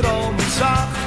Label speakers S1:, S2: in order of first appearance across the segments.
S1: dromen zag.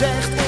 S1: Zegt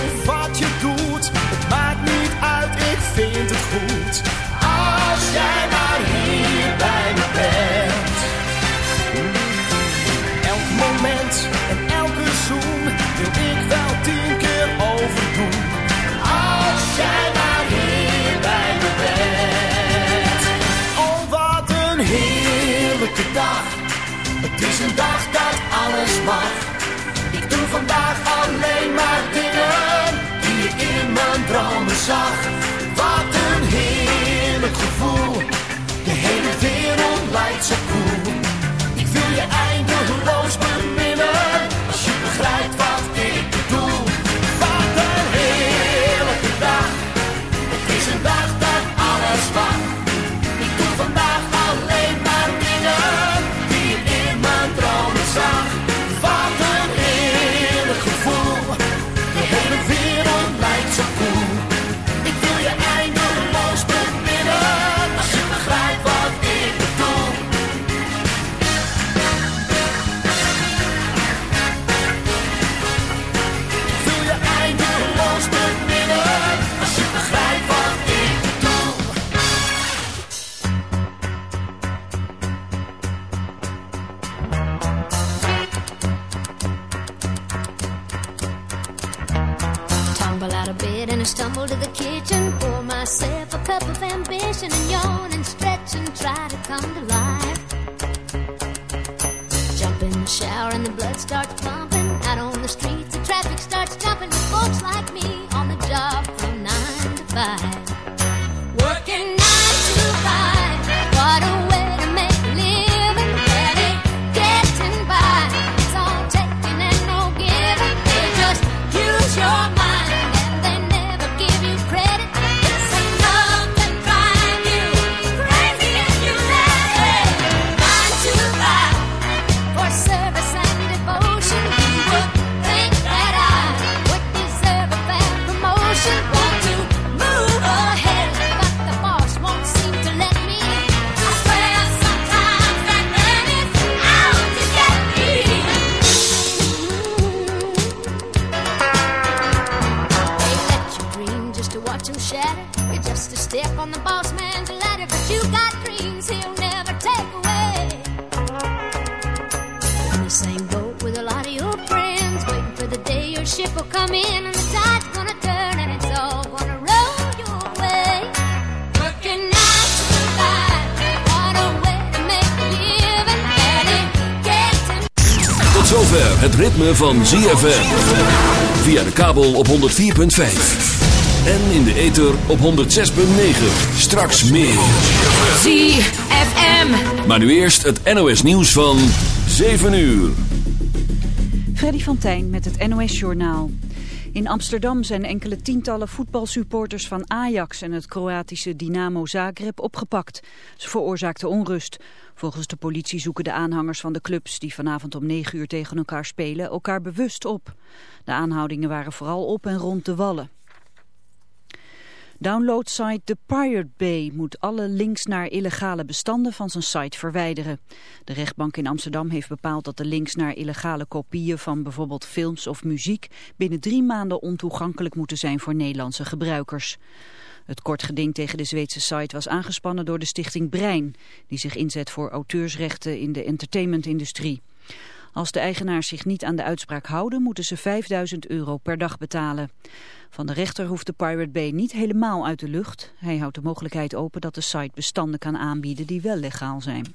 S2: ZFM. Via de kabel op 104.5. En in de ether op 106.9. Straks meer.
S3: ZFM.
S2: Maar nu eerst het NOS nieuws van 7 uur.
S4: Freddy van Tijn met het NOS Journaal. In Amsterdam zijn enkele tientallen voetbalsupporters van Ajax en het Kroatische Dynamo Zagreb opgepakt. Ze veroorzaakten onrust. Volgens de politie zoeken de aanhangers van de clubs die vanavond om 9 uur tegen elkaar spelen elkaar bewust op. De aanhoudingen waren vooral op en rond de wallen. Downloadsite The Pirate Bay moet alle links naar illegale bestanden van zijn site verwijderen. De rechtbank in Amsterdam heeft bepaald dat de links naar illegale kopieën van bijvoorbeeld films of muziek binnen drie maanden ontoegankelijk moeten zijn voor Nederlandse gebruikers. Het kort geding tegen de Zweedse site was aangespannen door de stichting Brein, die zich inzet voor auteursrechten in de entertainmentindustrie. Als de eigenaars zich niet aan de uitspraak houden, moeten ze 5000 euro per dag betalen. Van de rechter hoeft de Pirate Bay niet helemaal uit de lucht. Hij houdt de mogelijkheid open dat de site bestanden kan aanbieden die wel legaal zijn.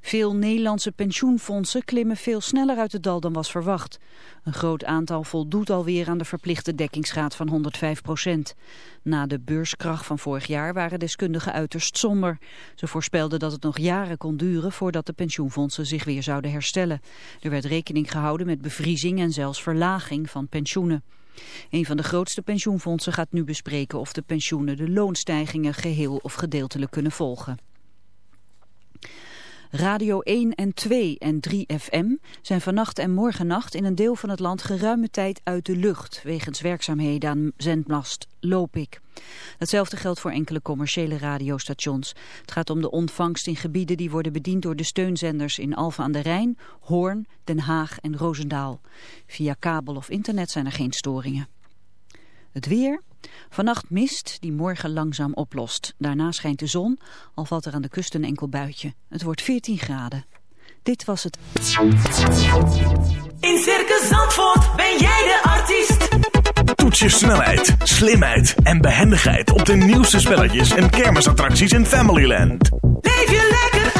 S4: Veel Nederlandse pensioenfondsen klimmen veel sneller uit het dal dan was verwacht. Een groot aantal voldoet alweer aan de verplichte dekkingsgraad van 105 procent. Na de beurskracht van vorig jaar waren deskundigen uiterst somber. Ze voorspelden dat het nog jaren kon duren voordat de pensioenfondsen zich weer zouden herstellen. Er werd rekening gehouden met bevriezing en zelfs verlaging van pensioenen. Een van de grootste pensioenfondsen gaat nu bespreken of de pensioenen de loonstijgingen geheel of gedeeltelijk kunnen volgen. Radio 1 en 2 en 3FM zijn vannacht en morgennacht in een deel van het land geruime tijd uit de lucht, wegens werkzaamheden aan zendmast Lopik. Hetzelfde geldt voor enkele commerciële radiostations. Het gaat om de ontvangst in gebieden die worden bediend door de steunzenders in Alphen aan de Rijn, Hoorn, Den Haag en Roosendaal. Via kabel of internet zijn er geen storingen. Het weer... Vannacht mist die morgen langzaam oplost. Daarna schijnt de zon, al valt er aan de kust een enkel buitje. Het wordt 14 graden. Dit was het.
S1: In Circus Zandvoort ben jij de artiest.
S5: Toets je snelheid, slimheid en behendigheid op de nieuwste spelletjes en kermisattracties in Familyland.
S1: Leef je lekker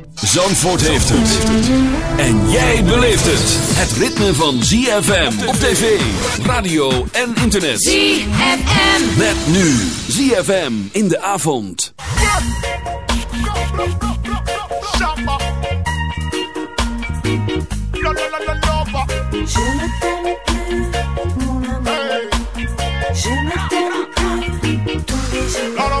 S2: Zandvoort heeft het. En jij beleeft het. Het ritme van ZFM op tv, radio en internet.
S3: ZFM.
S2: Met nu ZFM in de avond.
S6: Lord of mercy,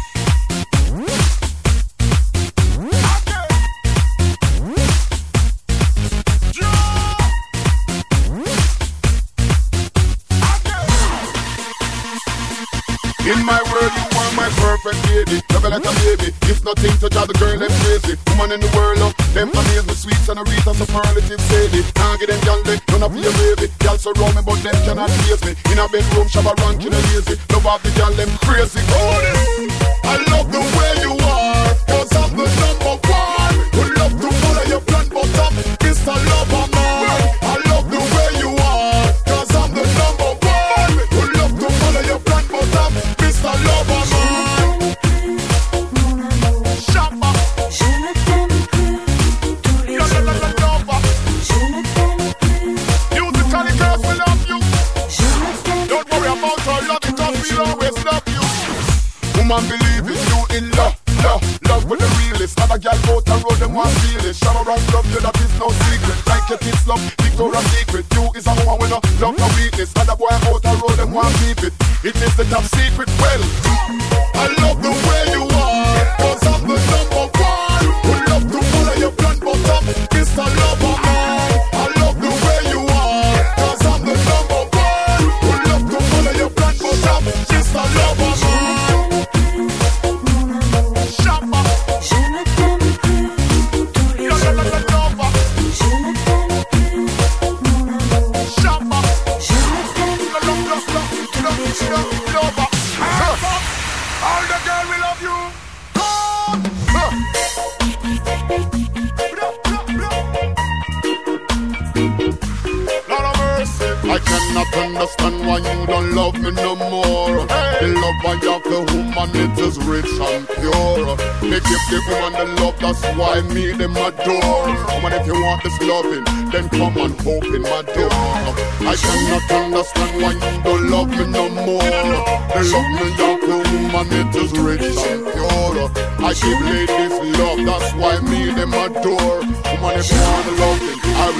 S6: perfect lady. Love you like a baby. It's nothing to drive the girl them crazy. Woman in the world, uh, them amaze me sweet and a and superlative sadie. Can't get them gal, they none of your baby. Gal surround me, but them cannot face me. In a bedroom, shabba ranking and lazy. Love off the gal, them crazy.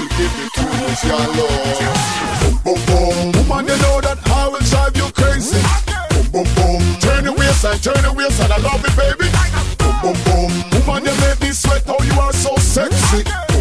S6: give it to. Boom, boom, boom, woman, you know that I will drive you crazy. Boom, boom, boom, turn the waistline, turn waistline, I love it, baby. Boom, boom, boom, woman, you make me sweat, oh, you are so sexy.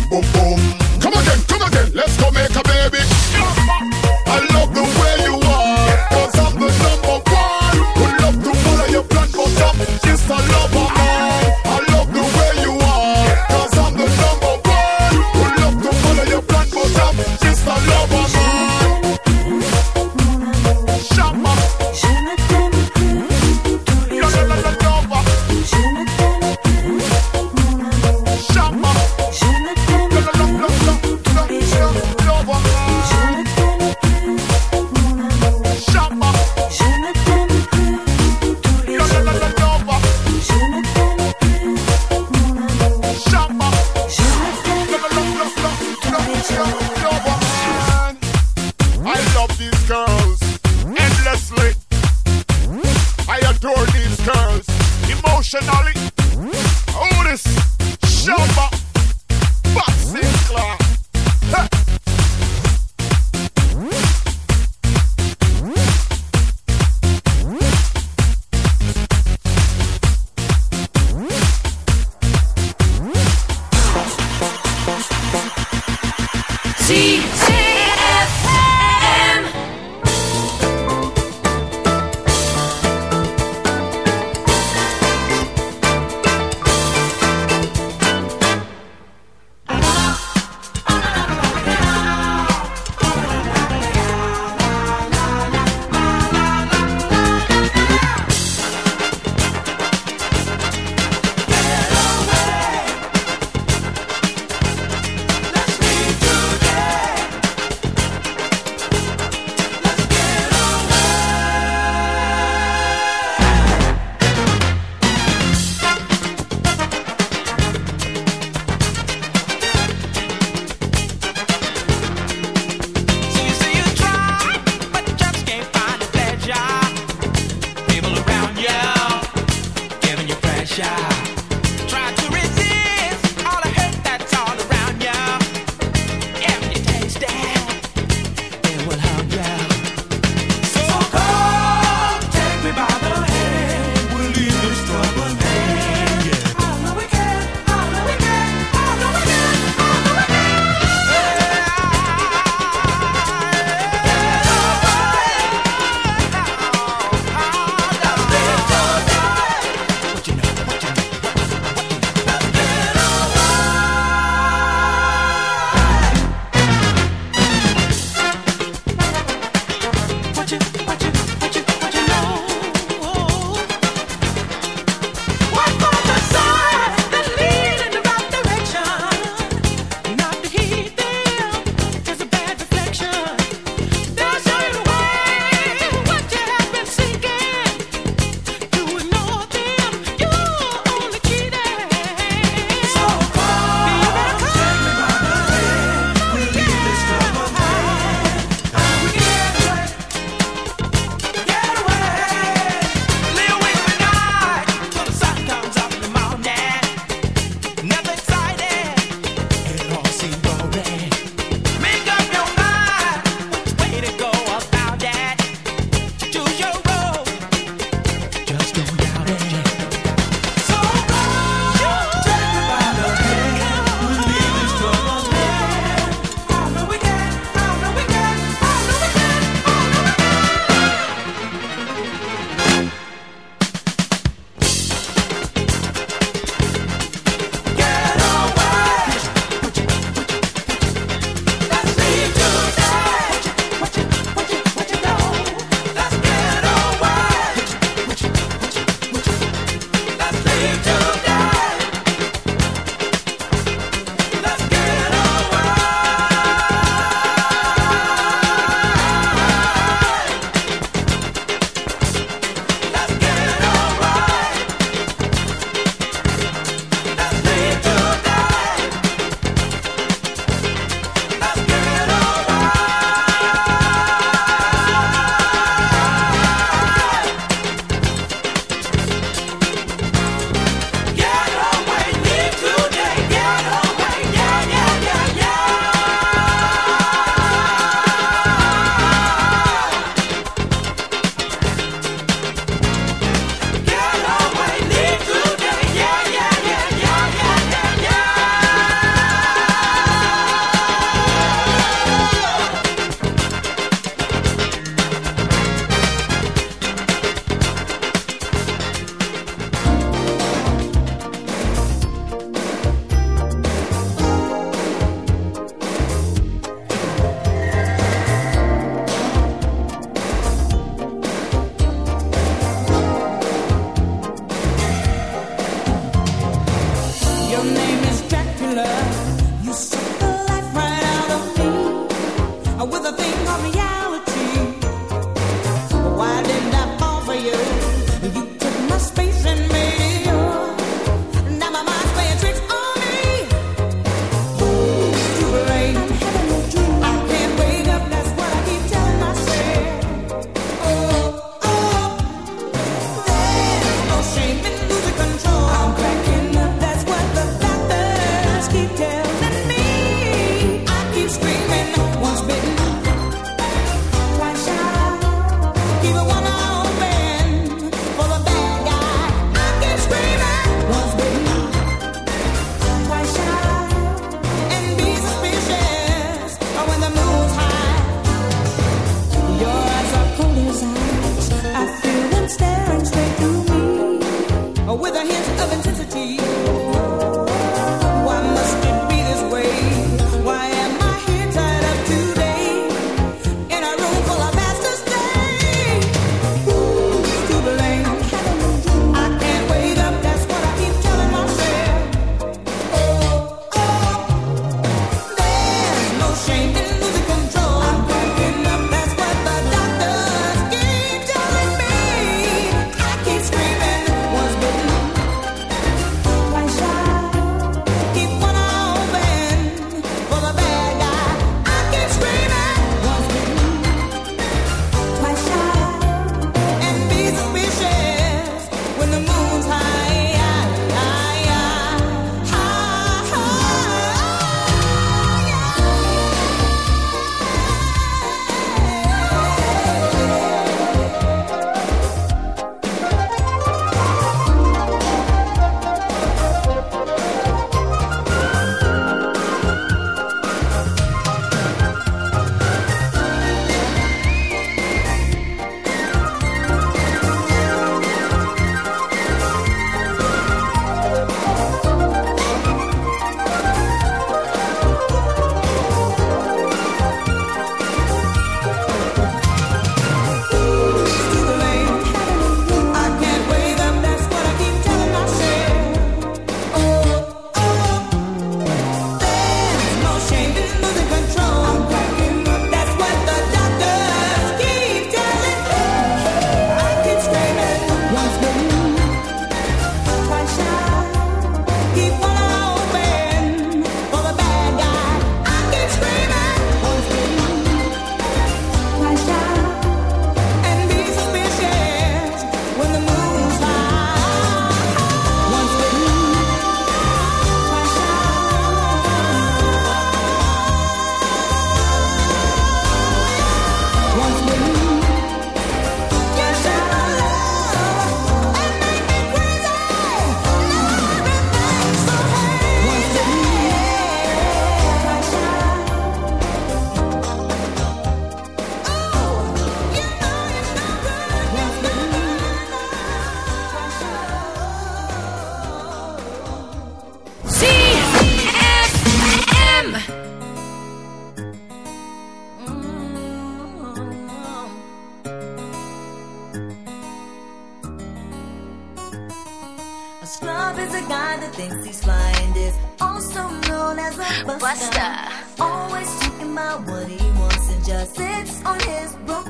S7: Scrub
S3: is a guy that thinks he's flying also known as a buster. buster. Always talking about what he wants and just sits on his broom.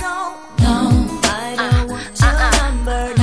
S3: So, no, I don't uh, want your uh, uh. number.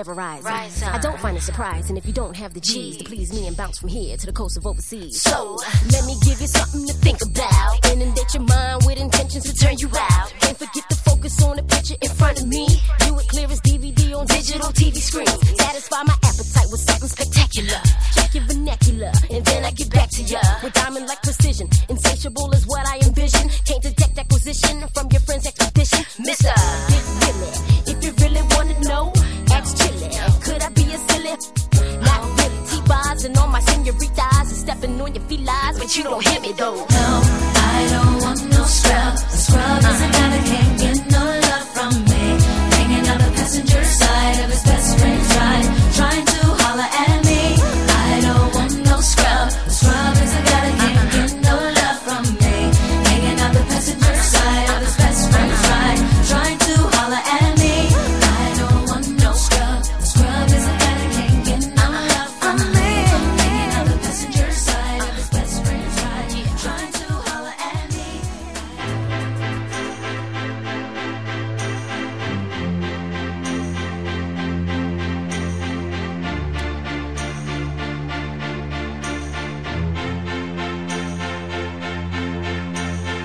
S8: never
S7: rise.
S8: I don't find it surprising if you don't have the cheese to please me and bounce from here to the coast of overseas. So, let me give you something to think about. Inundate your mind with intentions to turn you out.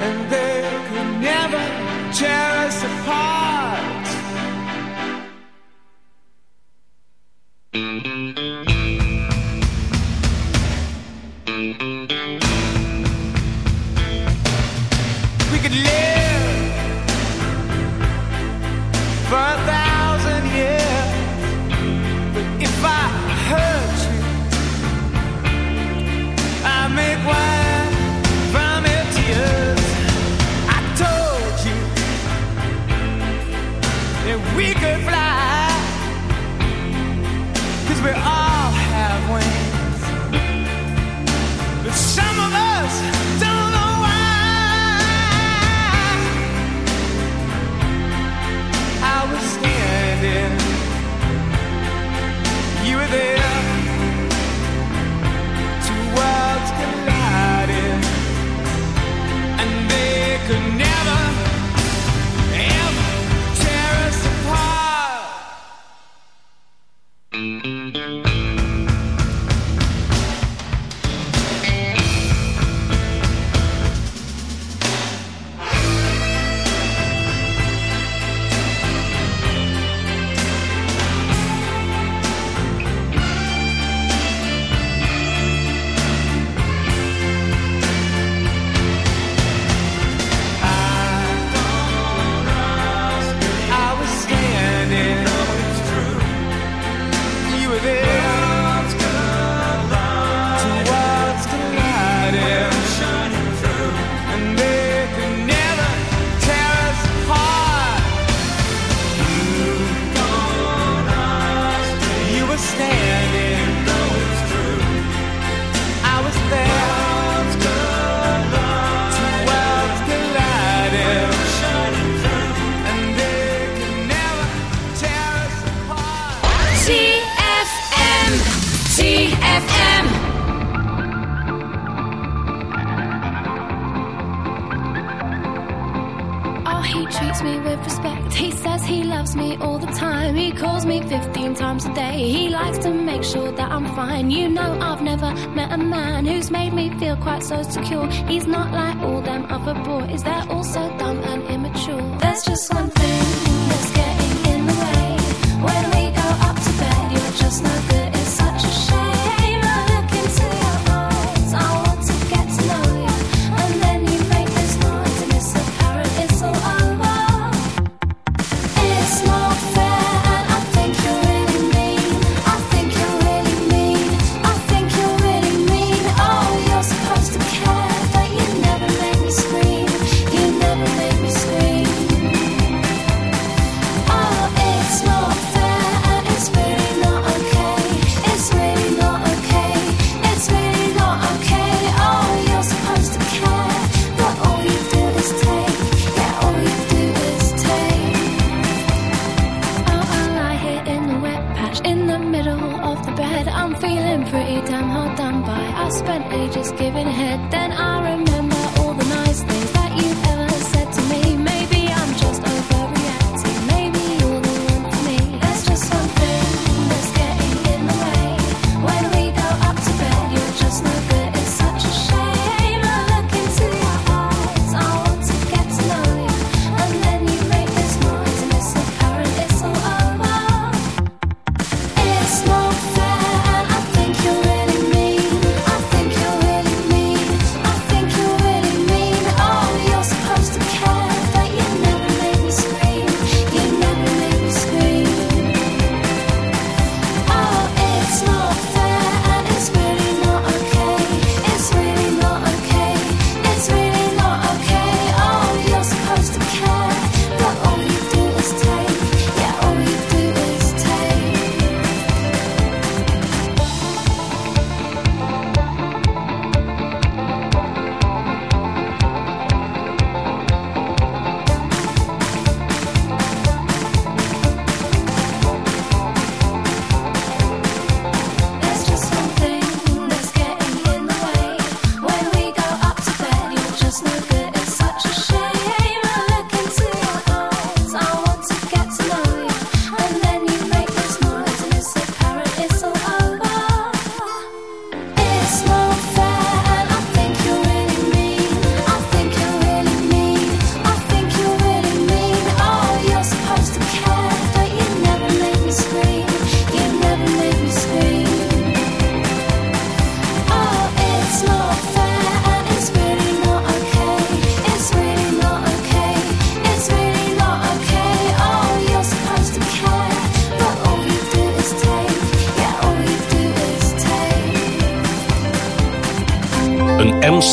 S1: and they could never tear us apart.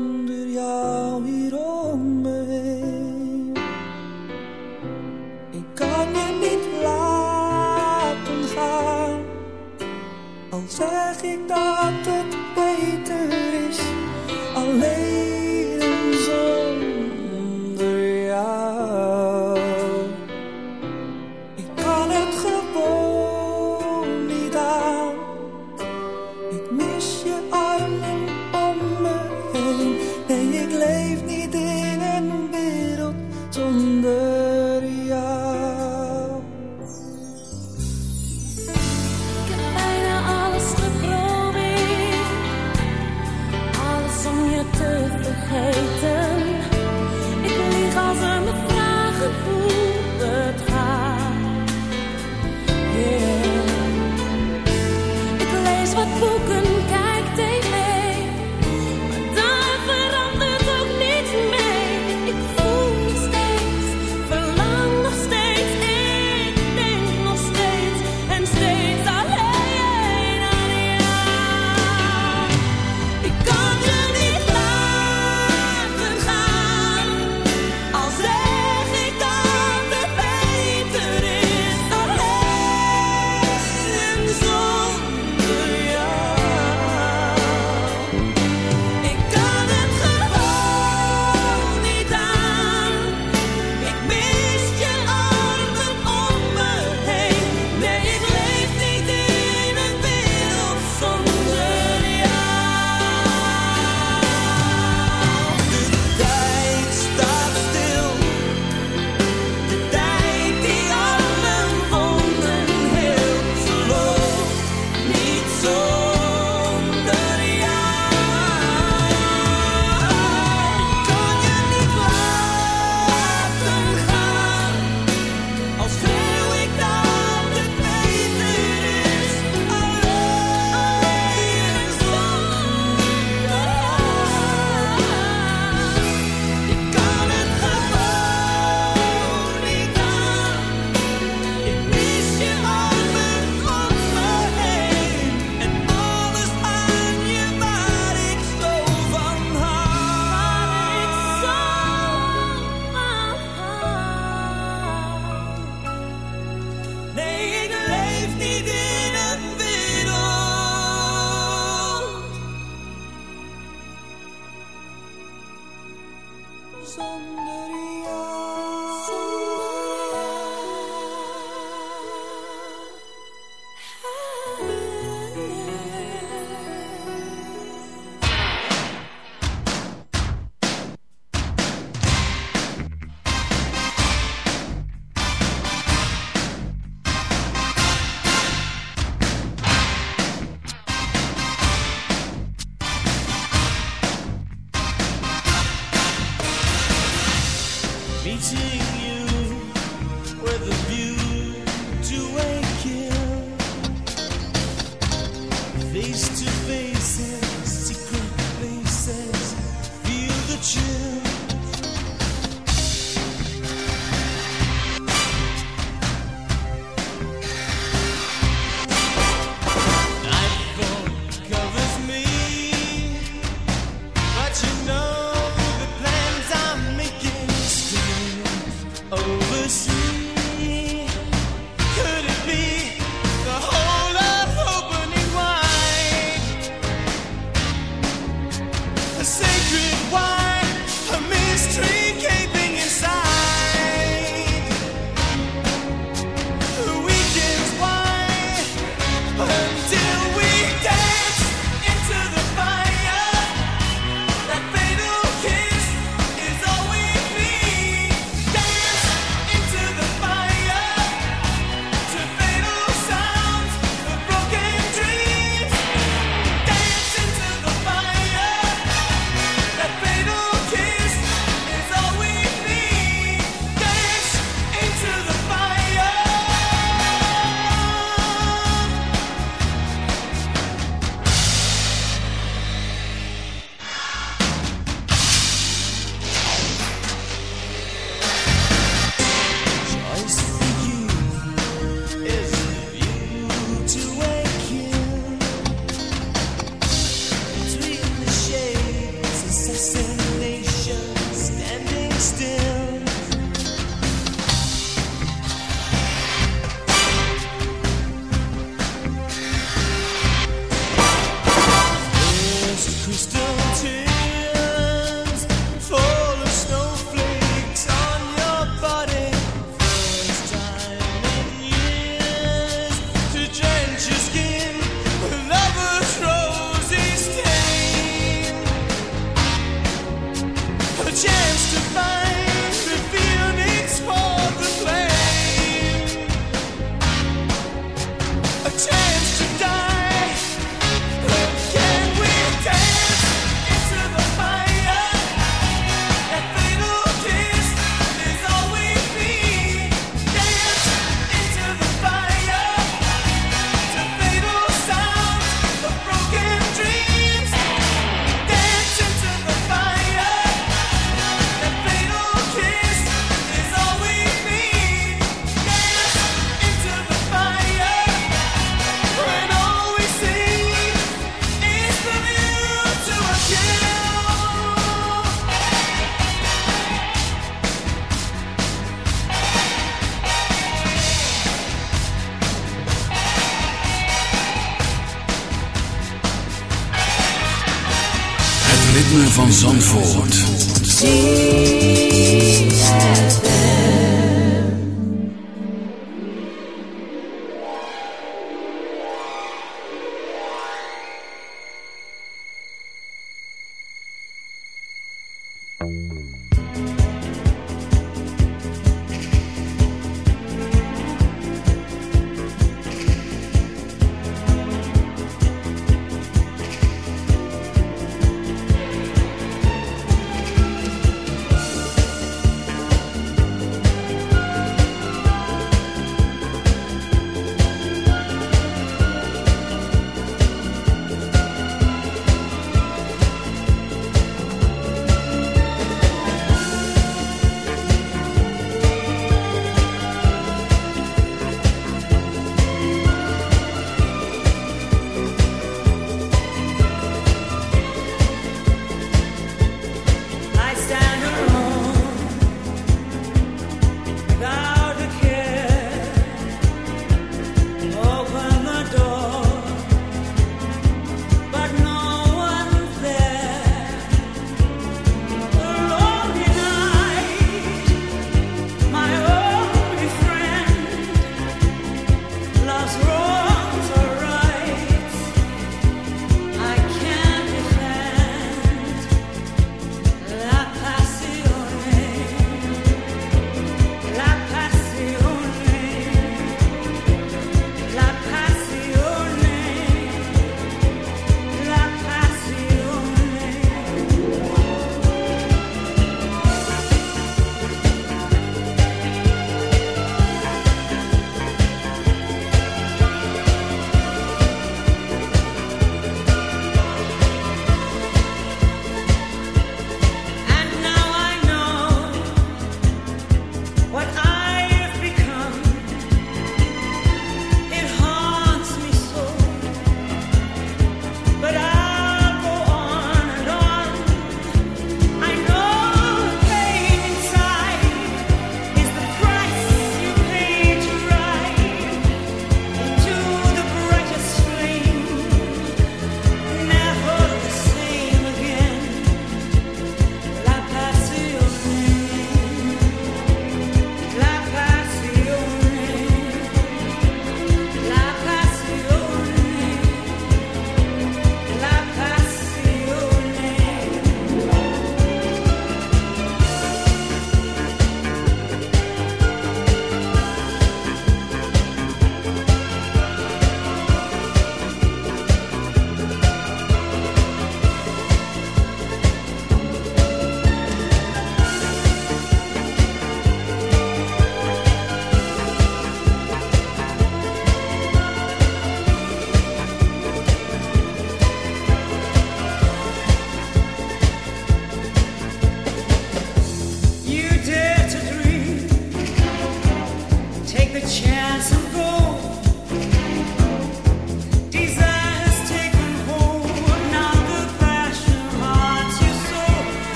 S9: Zonder jou hier om me heen. Ik kan je niet laten gaan, al zeg ik dat.